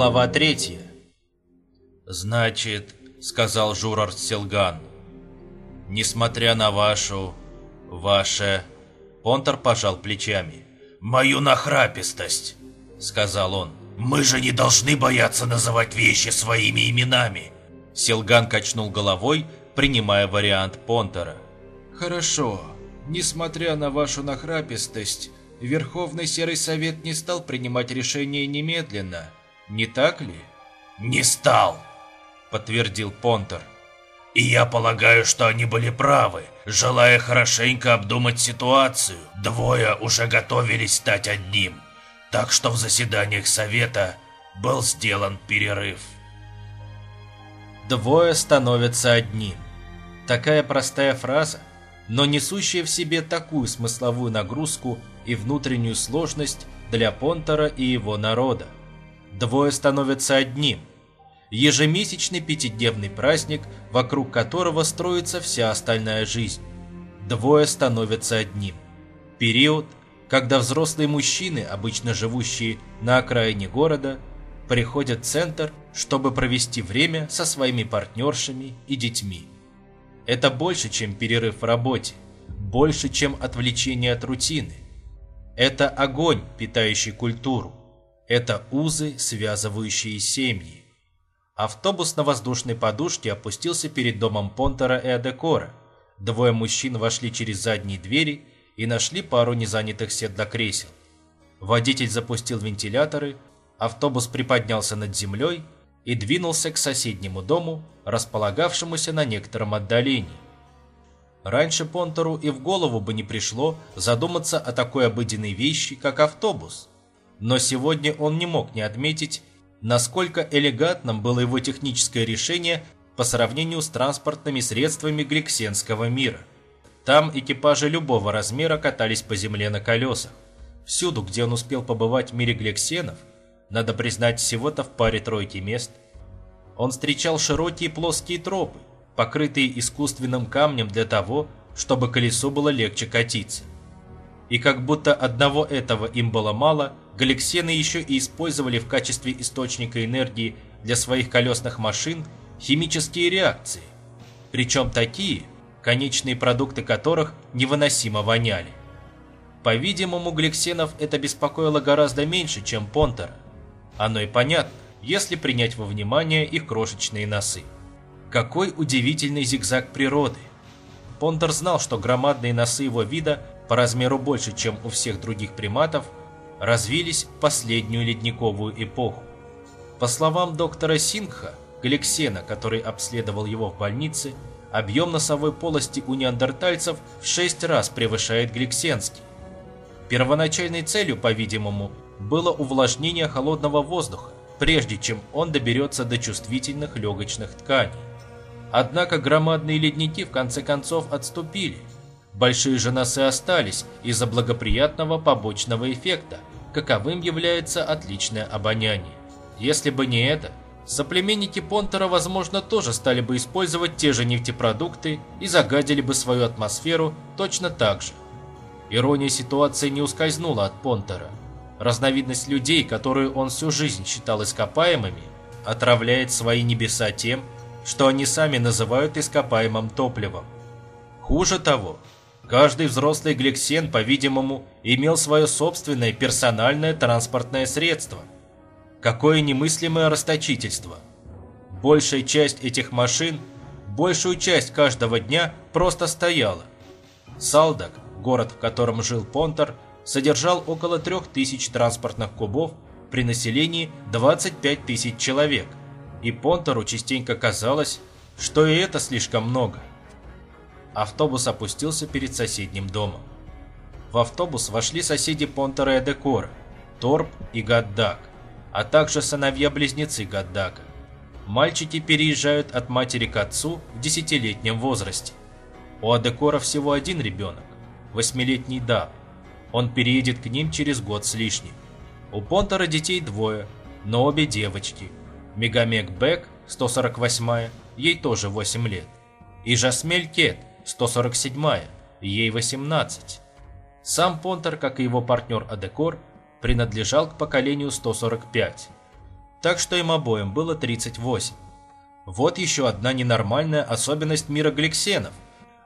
Глава третья. «Значит, — сказал Журар Селган, — несмотря на вашу... ваше...» Понтер пожал плечами. «Мою нахрапистость», — сказал он. «Мы же не должны бояться называть вещи своими именами». Селган качнул головой, принимая вариант Понтера. «Хорошо. Несмотря на вашу нахрапистость, Верховный Серый Совет не стал принимать решение немедленно, не так ли?» «Не стал», — подтвердил Понтер. «И я полагаю, что они были правы, желая хорошенько обдумать ситуацию. Двое уже готовились стать одним, так что в заседаниях Совета был сделан перерыв». «Двое становятся одним». Такая простая фраза, но несущая в себе такую смысловую нагрузку и внутреннюю сложность для Понтера и его народа. Двое становятся одним. Ежемесячный пятидневный праздник, вокруг которого строится вся остальная жизнь. Двое становятся одним. Период, когда взрослые мужчины, обычно живущие на окраине города, приходят в центр, чтобы провести время со своими партнершами и детьми. Это больше, чем перерыв в работе, больше, чем отвлечение от рутины. Это огонь, питающий культуру. Это узы, связывающие семьи. Автобус на воздушной подушке опустился перед домом Понтера и Адекора. Двое мужчин вошли через задние двери и нашли пару незанятых седлокресел. Водитель запустил вентиляторы, автобус приподнялся над землей и двинулся к соседнему дому, располагавшемуся на некотором отдалении. Раньше Понтеру и в голову бы не пришло задуматься о такой обыденной вещи, как автобус. Но сегодня он не мог не отметить, насколько элегантным было его техническое решение по сравнению с транспортными средствами грексенского мира. Там экипажи любого размера катались по земле на колесах. Всюду, где он успел побывать в мире глексенов, надо признать, всего-то в паре-тройки мест. Он встречал широкие плоские тропы, покрытые искусственным камнем для того, чтобы колесу было легче катиться. И как будто одного этого им было мало, галексены еще и использовали в качестве источника энергии для своих колесных машин химические реакции, причем такие, конечные продукты которых невыносимо воняли. По-видимому, гликсенов это беспокоило гораздо меньше, чем Понтера. Оно и понятно, если принять во внимание их крошечные носы. Какой удивительный зигзаг природы! Понтер знал, что громадные носы его вида, по размеру больше, чем у всех других приматов, развились в последнюю ледниковую эпоху. По словам доктора Сингха, Галексена, который обследовал его в больнице, объем носовой полости у неандертальцев в 6 раз превышает гликсенский. Первоначальной целью, по-видимому, было увлажнение холодного воздуха, прежде чем он доберется до чувствительных легочных тканей. Однако громадные ледники в конце концов отступили. Большие же носы остались из-за благоприятного побочного эффекта, каковым является отличное обоняние. Если бы не это, соплеменники Понтера, возможно, тоже стали бы использовать те же нефтепродукты и загадили бы свою атмосферу точно так же. Ирония ситуации не ускользнула от Понтера. Разновидность людей, которую он всю жизнь считал ископаемыми, отравляет свои небеса тем, что они сами называют ископаемым топливом. Хуже того, каждый взрослый гликсен, по-видимому, имел свое собственное персональное транспортное средство. Какое немыслимое расточительство. Большая часть этих машин, большую часть каждого дня просто стояла. Салдак, город, в котором жил Понтер, содержал около 3000 транспортных кубов при населении 25 тысяч человек, и Понтеру частенько казалось, что и это слишком много. Автобус опустился перед соседним домом. В автобус вошли соседи Понтера и Декора, Торп и Гаддак, а также сыновья-близнецы Гаддака. Мальчики переезжают от матери к отцу в десятилетнем возрасте. У Адекора всего один ребенок, восьмилетний Даб. Он переедет к ним через год с лишним. У Понтера детей двое, но обе девочки. Мегамек Бек, 148-я, ей тоже 8 лет. И Жасмель Кет, 147-я, ей 18. Сам Понтер, как и его партнер Адекор, принадлежал к поколению 145. так что им обоим было 38. Вот еще одна ненормальная особенность мира гликсенов.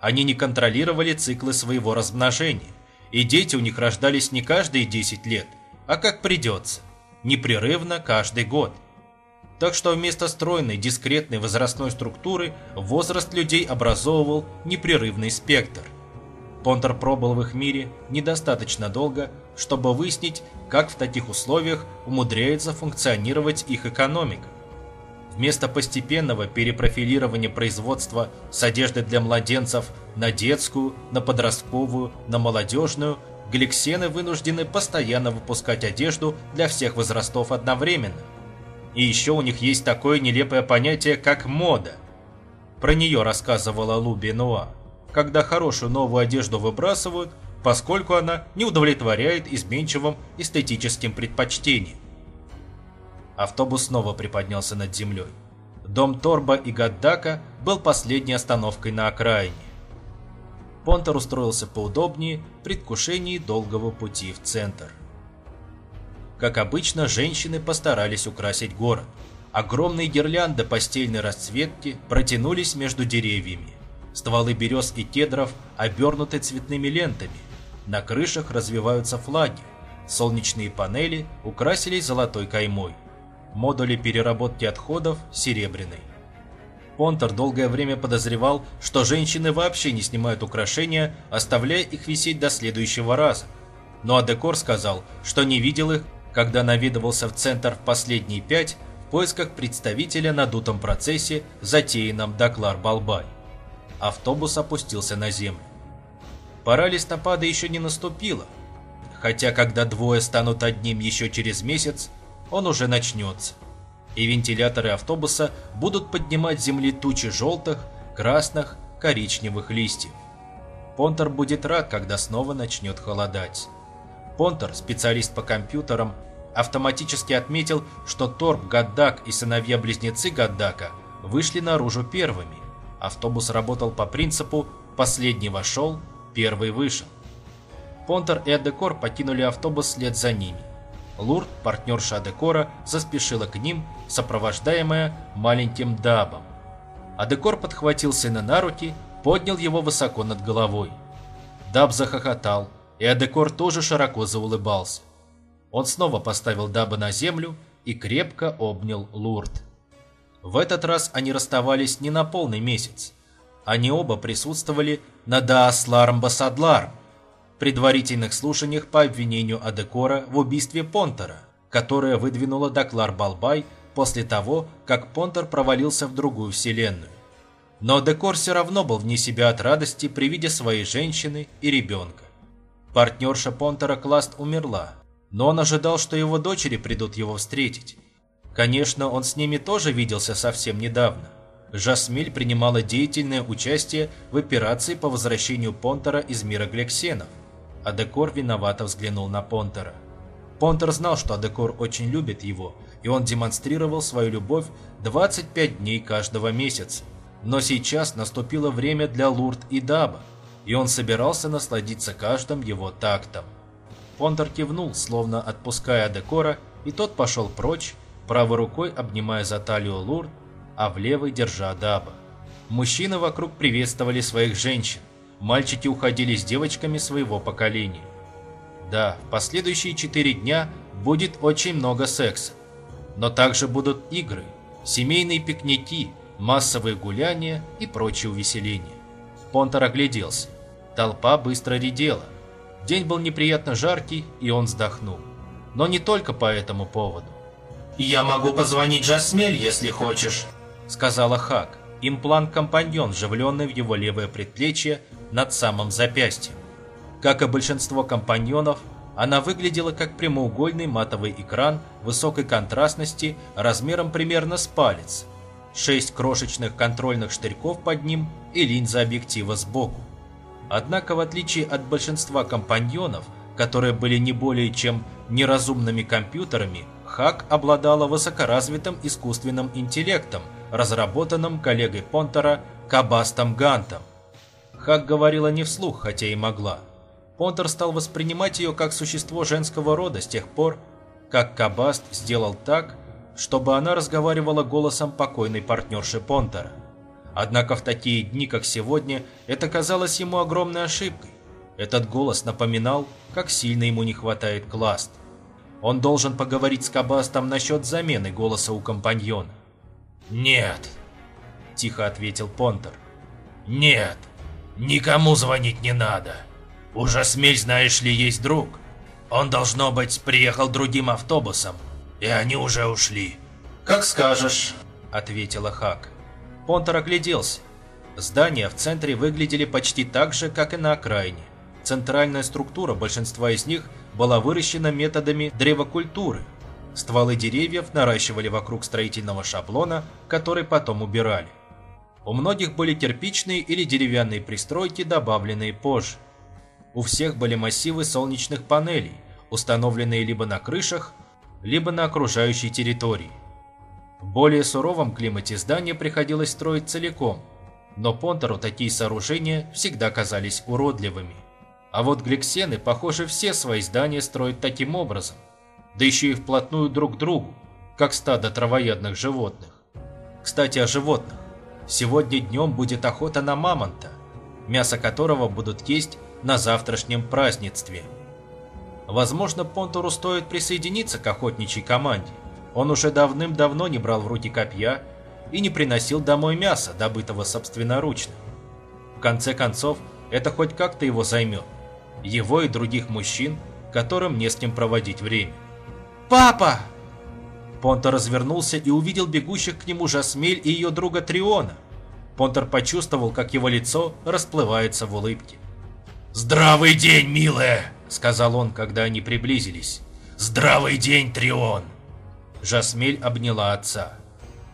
Они не контролировали циклы своего размножения, и дети у них рождались не каждые 10 лет, а как придется, непрерывно каждый год. Так что вместо стройной, дискретной возрастной структуры возраст людей образовывал непрерывный спектр. Понтер пробыл в их мире недостаточно долго, чтобы выяснить, как в таких условиях умудряется функционировать их экономика. Вместо постепенного перепрофилирования производства с одежды для младенцев на детскую, на подростковую, на молодежную, гликсены вынуждены постоянно выпускать одежду для всех возрастов одновременно. И еще у них есть такое нелепое понятие, как мода. Про нее рассказывала Лу Бенуа. Когда хорошую новую одежду выбрасывают, поскольку она не удовлетворяет изменчивым эстетическим предпочтениям. Автобус снова приподнялся над землей. Дом Торба и Гаддака был последней остановкой на окраине. Понтер устроился поудобнее в предвкушении долгого пути в центр. Как обычно, женщины постарались украсить город. Огромные гирлянды постельной расцветки протянулись между деревьями. Стволы берез и кедров обернуты цветными лентами, на крышах развиваются флаги. Солнечные панели украсились золотой каймой. Модули переработки отходов – серебряной. Понтер долгое время подозревал, что женщины вообще не снимают украшения, оставляя их висеть до следующего раза. Но Адекор сказал, что не видел их, когда наведывался в центр в последние пять в поисках представителя на дутом процессе, затеянном Доклар Балбай. Автобус опустился на землю. Пора листопада еще не наступила, хотя когда двое станут одним еще через месяц, он уже начнется. И вентиляторы автобуса будут поднимать земли тучи желтых, красных, коричневых листьев. Понтер будет рад, когда снова начнет холодать. Понтер, специалист по компьютерам, автоматически отметил, что Торп, Гаддак и сыновья-близнецы Гаддака вышли наружу первыми. Автобус работал по принципу «последний вошел, Первый вышел. Понтер и Адекор покинули автобус вслед за ними. Лурд, партнерша Адекора, заспешила к ним, сопровождаемая маленьким Дабом. Адекор подхватил сына на руки, поднял его высоко над головой. Даб захохотал, и Адекор тоже широко заулыбался. Он снова поставил Даба на землю и крепко обнял Лурд. В этот раз они расставались не на полный месяц. Они оба присутствовали на Даасларм Басадларм, предварительных слушаниях по обвинению Адекора в убийстве Понтера, которое выдвинула Доклар Балбай после того, как Понтер провалился в другую вселенную. Но Декор все равно был вне себя от радости при виде своей женщины и ребенка. Партнерша Понтера Класт умерла, но он ожидал, что его дочери придут его встретить. Конечно, он с ними тоже виделся совсем недавно. Жасмиль принимала деятельное участие в операции по возвращению Понтера из мира Глексенов. Адекор виновато взглянул на Понтера. Понтер знал, что Адекор очень любит его, и он демонстрировал свою любовь 25 дней каждого месяца. Но сейчас наступило время для Лурд и Даба, и он собирался насладиться каждым его тактом. Понтер кивнул, словно отпуская Адекора, и тот пошел прочь, правой рукой обнимая за талию Лурд, а в левой держа даба. Мужчины вокруг приветствовали своих женщин, мальчики уходили с девочками своего поколения. Да, в последующие четыре дня будет очень много секса, но также будут игры, семейные пикники, массовые гуляния и прочие увеселения. Понтер огляделся. Толпа быстро редела. День был неприятно жаркий, и он вздохнул. Но не только по этому поводу. «Я могу позвонить Жасмель, если хочешь», сказала Хак. Имплант-компаньон, вживленный в его левое предплечье над самым запястьем. Как и большинство компаньонов, она выглядела как прямоугольный матовый экран высокой контрастности размером примерно с палец. Шесть крошечных контрольных штырьков под ним и линза объектива сбоку. Однако, в отличие от большинства компаньонов, которые были не более чем неразумными компьютерами, Хак обладала высокоразвитым искусственным интеллектом – разработанном коллегой Понтера Кабастом Гантом. Хак говорила не вслух, хотя и могла. Понтер стал воспринимать ее как существо женского рода с тех пор, как Кабаст сделал так, чтобы она разговаривала голосом покойной партнерши Понтера. Однако в такие дни, как сегодня, это казалось ему огромной ошибкой. Этот голос напоминал, как сильно ему не хватает Класт. Он должен поговорить с Кабастом насчет замены голоса у компаньона. «Нет», – тихо ответил Понтер. «Нет, никому звонить не надо. Уже смель, знаешь ли, есть друг. Он, должно быть, приехал другим автобусом, и они уже ушли». «Как скажешь», – ответила Хак. Понтер огляделся. Здания в центре выглядели почти так же, как и на окраине. Центральная структура большинства из них была выращена методами древокультуры. Стволы деревьев наращивали вокруг строительного шаблона, который потом убирали. У многих были кирпичные или деревянные пристройки, добавленные позже. У всех были массивы солнечных панелей, установленные либо на крышах, либо на окружающей территории. В более суровом климате здания приходилось строить целиком, но Понтеру такие сооружения всегда казались уродливыми. А вот гликсены, похоже, все свои здания строят таким образом, да еще и вплотную друг к другу, как стадо травоядных животных. Кстати, о животных. Сегодня днем будет охота на мамонта, мясо которого будут есть на завтрашнем празднестве. Возможно, Понтуру стоит присоединиться к охотничьей команде. Он уже давным-давно не брал в руки копья и не приносил домой мяса, добытого собственноручно. В конце концов, это хоть как-то его займет его и других мужчин, которым не с кем проводить время. «Папа!» Понтер развернулся и увидел бегущих к нему Жасмель и ее друга Триона. Понтер почувствовал, как его лицо расплывается в улыбке. «Здравый день, милая!» — сказал он, когда они приблизились. «Здравый день, Трион!» Жасмель обняла отца.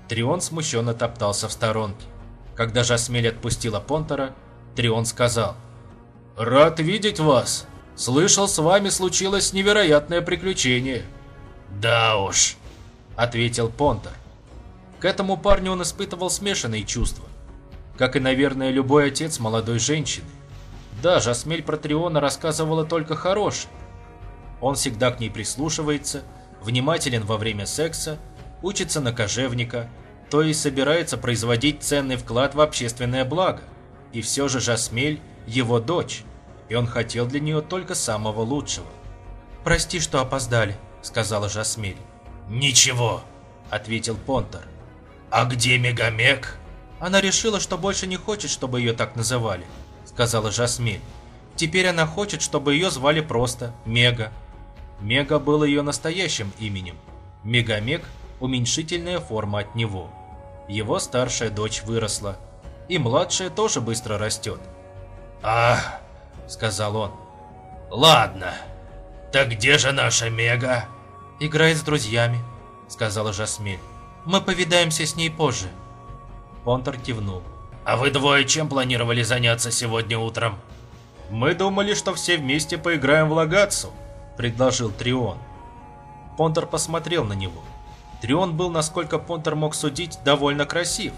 Трион смущенно топтался в сторонке. Когда Жасмель отпустила Понтера, Трион сказал. «Рад видеть вас. Слышал, с вами случилось невероятное приключение». «Да уж», — ответил Понтер. К этому парню он испытывал смешанные чувства. Как и, наверное, любой отец молодой женщины. Да, Жасмель про Триона рассказывала только хорошее. Он всегда к ней прислушивается, внимателен во время секса, учится на кожевника, то есть собирается производить ценный вклад в общественное благо. И все же Жасмель – его дочь, и он хотел для нее только самого лучшего. «Прости, что опоздали», – сказала Жасмель. «Ничего», – ответил Понтер. «А где Мегамек?» «Она решила, что больше не хочет, чтобы ее так называли», – сказала Жасмель. «Теперь она хочет, чтобы ее звали просто Мега». Мега был ее настоящим именем. Мегамек – уменьшительная форма от него. Его старшая дочь выросла. И младшая тоже быстро растет. «Ах!» — сказал он. «Ладно. Так где же наша Мега?» «Играет с друзьями», — сказала Жасмель. «Мы повидаемся с ней позже». Понтер кивнул. «А вы двое чем планировали заняться сегодня утром?» «Мы думали, что все вместе поиграем в Лагацу», — предложил Трион. Понтер посмотрел на него. Трион был, насколько Понтер мог судить, довольно красив.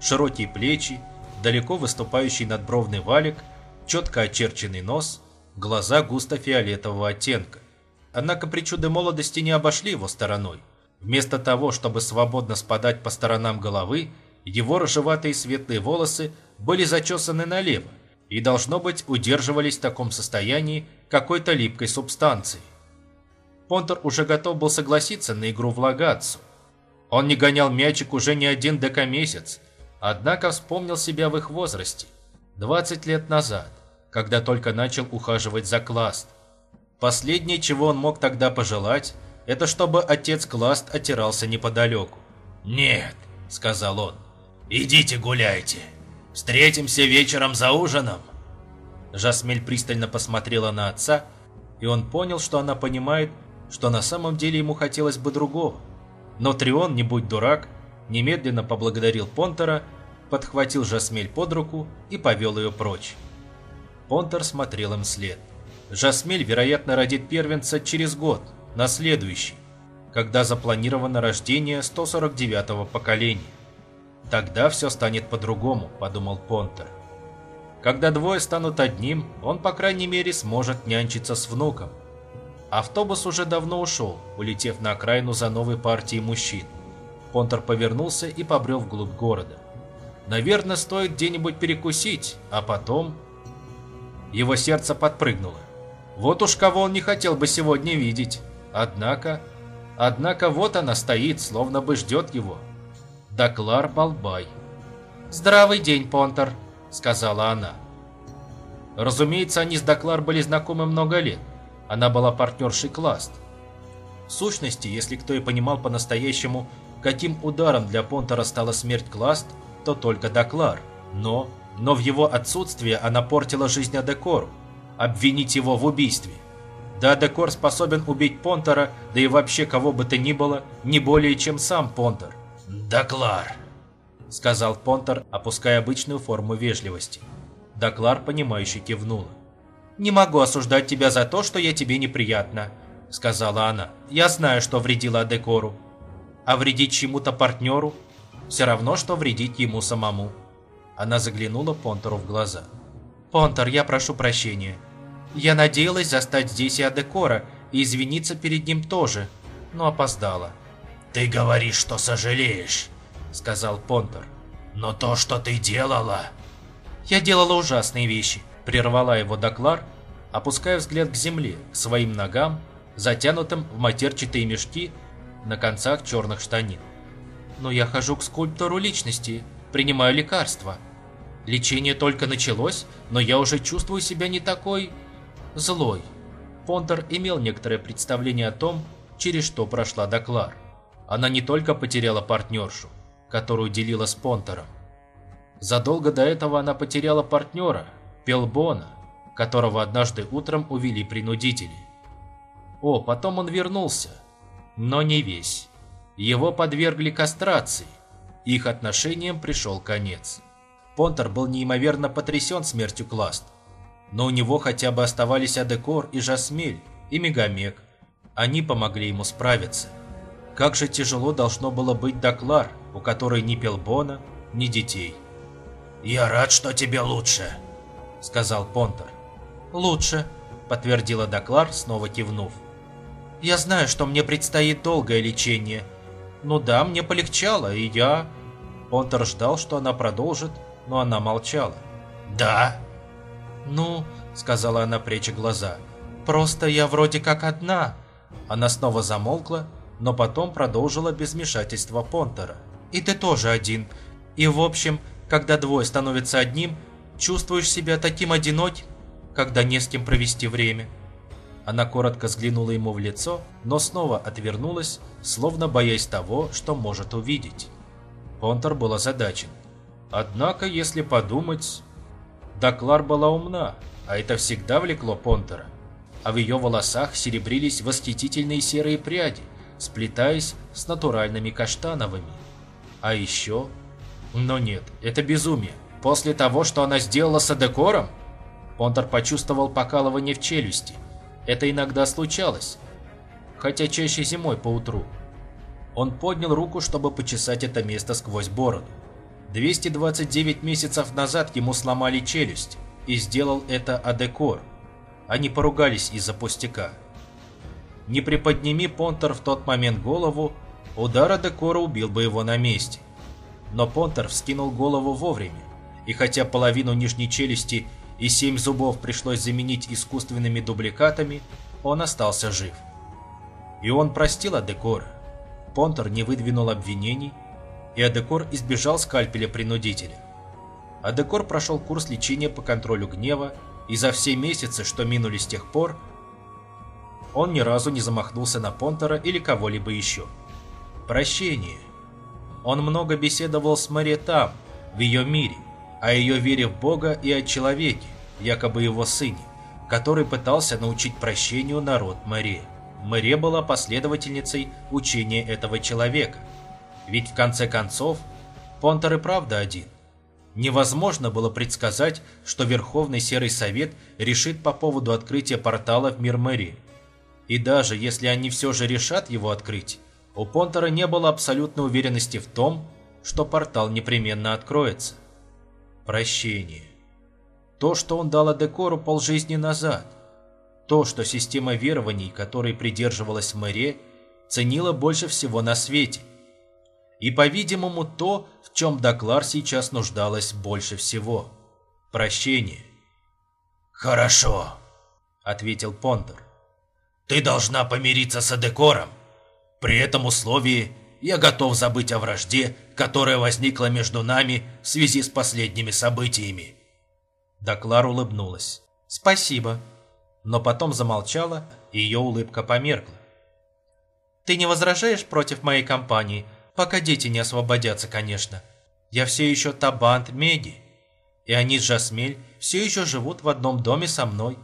Широкие плечи, далеко выступающий надбровный валик — четко очерченный нос, глаза густо фиолетового оттенка. Однако причуды молодости не обошли его стороной. Вместо того, чтобы свободно спадать по сторонам головы, его рыжеватые светлые волосы были зачесаны налево и, должно быть, удерживались в таком состоянии какой-то липкой субстанции. Понтер уже готов был согласиться на игру в Лагацу. Он не гонял мячик уже не один декамесяц, однако вспомнил себя в их возрасте, 20 лет назад когда только начал ухаживать за Класт. Последнее, чего он мог тогда пожелать, это чтобы отец Класт отирался неподалеку. «Нет», — сказал он, — «идите гуляйте. Встретимся вечером за ужином». Жасмель пристально посмотрела на отца, и он понял, что она понимает, что на самом деле ему хотелось бы другого. Но Трион, не будь дурак, немедленно поблагодарил Понтера, подхватил Жасмель под руку и повел ее прочь. Понтер смотрел им вслед. Жасмель, вероятно, родит первенца через год, на следующий, когда запланировано рождение 149-го поколения. Тогда все станет по-другому, подумал Понтер. Когда двое станут одним, он, по крайней мере, сможет нянчиться с внуком. Автобус уже давно ушел, улетев на окраину за новой партией мужчин. Понтер повернулся и побрел вглубь города. Наверное, стоит где-нибудь перекусить, а потом... Его сердце подпрыгнуло. Вот уж кого он не хотел бы сегодня видеть. Однако... Однако вот она стоит, словно бы ждет его. Доклар Балбай. «Здравый день, Понтер», — сказала она. Разумеется, они с Доклар были знакомы много лет. Она была партнершей Класт. В сущности, если кто и понимал по-настоящему, каким ударом для Понтера стала смерть Класт, то только Доклар. Но, но в его отсутствие она портила жизнь Адекору, обвинить его в убийстве. Да Адекор способен убить Понтера, да и вообще кого бы то ни было, не более чем сам Понтер. «Доклар», — сказал Понтер, опуская обычную форму вежливости. Доклар, понимающе кивнула. «Не могу осуждать тебя за то, что я тебе неприятна», — сказала она. «Я знаю, что вредила Адекору. А вредить чему-то партнеру — все равно, что вредить ему самому». Она заглянула Понтеру в глаза. «Понтер, я прошу прощения. Я надеялась застать здесь и Адекора, и извиниться перед ним тоже, но опоздала». «Ты говоришь, что сожалеешь», — сказал Понтер. «Но то, что ты делала...» «Я делала ужасные вещи», — прервала его Доклар, опуская взгляд к земле, к своим ногам, затянутым в матерчатые мешки на концах черных штанин. «Но я хожу к скульптору личности, принимаю лекарства. Лечение только началось, но я уже чувствую себя не такой... злой». Понтер имел некоторое представление о том, через что прошла Доклар. Она не только потеряла партнершу, которую делила с Понтером, Задолго до этого она потеряла партнера, Пелбона, которого однажды утром увели принудители. О, потом он вернулся, но не весь. Его подвергли кастрации. Их отношениям пришел конец. Понтер был неимоверно потрясен смертью Класт, но у него хотя бы оставались Адекор и Жасмель, и Мегамек. Они помогли ему справиться. Как же тяжело должно было быть Доклар, у которой ни Пелбона, ни детей. «Я рад, что тебе лучше», — сказал Понтер. «Лучше», — подтвердила Доклар, снова кивнув. «Я знаю, что мне предстоит долгое лечение. Ну да, мне полегчало, и я...» Понтер ждал, что она продолжит, но она молчала. «Да?» «Ну», — сказала она, пряча глаза, — «просто я вроде как одна». Она снова замолкла, но потом продолжила без вмешательства Понтера. «И ты тоже один. И в общем, когда двое становятся одним, чувствуешь себя таким одиноким, когда не с кем провести время. Она коротко взглянула ему в лицо, но снова отвернулась, словно боясь того, что может увидеть. Понтер был озадачен. Однако, если подумать... Доклар была умна, а это всегда влекло Понтера. А в ее волосах серебрились восхитительные серые пряди, сплетаясь с натуральными каштановыми. А еще но нет, это безумие. После того, что она сделала с Адекором? Понтер почувствовал покалывание в челюсти. Это иногда случалось, хотя чаще зимой по утру. Он поднял руку, чтобы почесать это место сквозь бороду. 229 месяцев назад ему сломали челюсть, и сделал это Адекор. Они поругались из-за пустяка. Не приподними Понтер в тот момент голову, удар Адекора убил бы его на месте но Понтер вскинул голову вовремя, и хотя половину нижней челюсти и семь зубов пришлось заменить искусственными дубликатами, он остался жив. И он простил Адекора. Понтер не выдвинул обвинений, и Адекор избежал скальпеля принудителя. Адекор прошел курс лечения по контролю гнева, и за все месяцы, что минули с тех пор, он ни разу не замахнулся на Понтера или кого-либо еще. Прощение. Он много беседовал с Мэри там, в ее мире, о ее вере в Бога и о человеке, якобы его сыне, который пытался научить прощению народ Мэри. Мэри была последовательницей учения этого человека. Ведь в конце концов, Понтер и правда один. Невозможно было предсказать, что Верховный Серый Совет решит по поводу открытия портала в мир Мэри. И даже если они все же решат его открыть, у Понтера не было абсолютной уверенности в том, что портал непременно откроется. Прощение. То, что он дал Адекору полжизни назад. То, что система верований, которой придерживалась Мэре, ценила больше всего на свете. И, по-видимому, то, в чем Доклар сейчас нуждалась больше всего. Прощение. «Хорошо», — ответил Понтер. «Ты должна помириться с Адекором. При этом условии я готов забыть о вражде, которая возникла между нами в связи с последними событиями». Доклар улыбнулась. «Спасибо». Но потом замолчала, и ее улыбка померкла. «Ты не возражаешь против моей компании, пока дети не освободятся, конечно. Я все еще Табант Меди, и они с Жасмель все еще живут в одном доме со мной.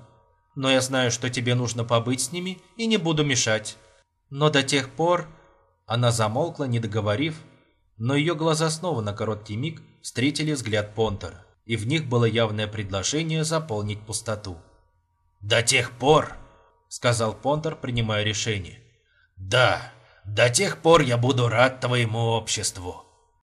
Но я знаю, что тебе нужно побыть с ними, и не буду мешать. Но до тех пор...» Она замолкла, не договорив, но ее глаза снова на короткий миг встретили взгляд Понтера и в них было явное предложение заполнить пустоту. «До тех пор», — сказал Понтер, принимая решение. «Да, до тех пор я буду рад твоему обществу.